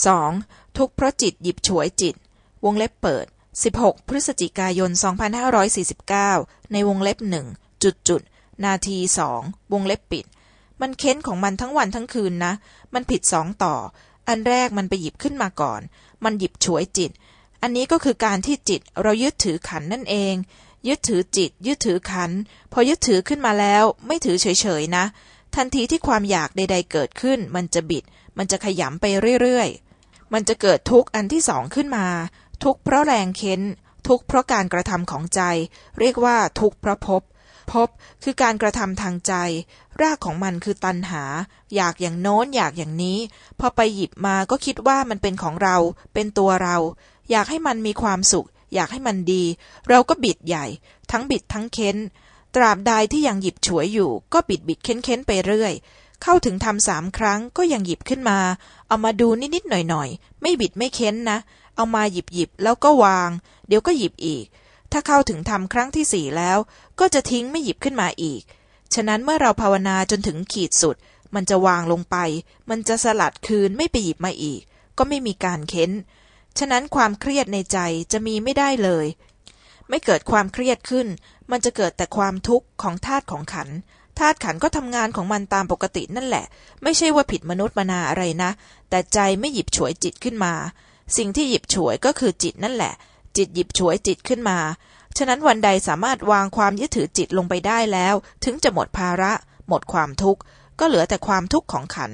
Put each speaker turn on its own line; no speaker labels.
2. ทุกเพราะจิตหยิบฉวยจิต วงเล็บเปิด 16 พฤศจิกายน 2549 ในวงเล็บหนึ่งจุดจุดนาทีสองวงเล็บปิด มันเค้นของมันทั้งวันทั้งคืนนะ มันผิดสองต่อ อันแรกมันไปหยิบขึ้นมาก่อน มันหยิบฉวยจิต อันนี้ก็คือการที่จิตเรายึดถือขันนั่นเอง ยึดถือจิต ยึดถือขัน พอยึดถือขึ้นมาแล้ว ไม่ถือเฉยๆนะ ทันทีที่ความอยากใด ๆ เกิดขึ้น มันจะบิด มันจะขยำไปเรื่อยๆ มันจะเกิดทุกข์อันที่สองขึ้นมา ทุกข์เพราะแรงเค้น ทุกข์เพราะการกระทำของใจ เรียกว่าทุกข์เพราะพภพบคือการกระทำทางใจ รากของมันคือตัณหา อยากอย่างโน้นอยากอย่างนี้ พอไปหยิบมาก็คิดว่ามันเป็นของเรา เป็นตัวเรา อยากให้มันมีความสุข อยากให้มันดี เราก็บิดใหญ่ ทั้งบิดทั้งเค้น ตราบใดที่ยังหยิบฉวยอยู่ ก็บิดบิดเค้นเค้นไปเรื่อย เข้าถึงทำสามครั้งก็ยังหยิบขึ้นมา เอามาดูนิดๆหน่อยๆ ไม่บิดไม่เค้นนะ เอามาหยิบหยิบแล้วก็วาง เดี๋ยวก็หยิบอีก ถ้าเข้าถึงทำครั้งที่สี่แล้ว ก็จะทิ้งไม่หยิบขึ้นมาอีก ฉะนั้นเมื่อเราภาวนาจนถึงขีดสุด มันจะวางลงไป มันจะสลัดคืนไม่ไปหยิบมาอีก ก็ไม่มีการเค้น ฉะนั้นความเครียดในใจจะมีไม่ได้เลย ไม่เกิดความเครียดขึ้น มันจะเกิดแต่ความทุกข์ของธาตุของขันธาตุขันก็ทำงานของมันตามปกตินั่นแหละ ไม่ใช่ว่าผิดมนุษย์มนาอะไรนะ แต่ใจไม่หยิบฉวยจิตขึ้นมา สิ่งที่หยิบฉวยก็คือจิตนั่นแหละ จิตหยิบฉวยจิตขึ้นมา ฉะนั้นวันใดสามารถวางความยึดถือจิตลงไปได้แล้ว ถึงจะหมดภาระ หมดความทุกข์ ก็เหลือแต่ความทุกข์ของขัน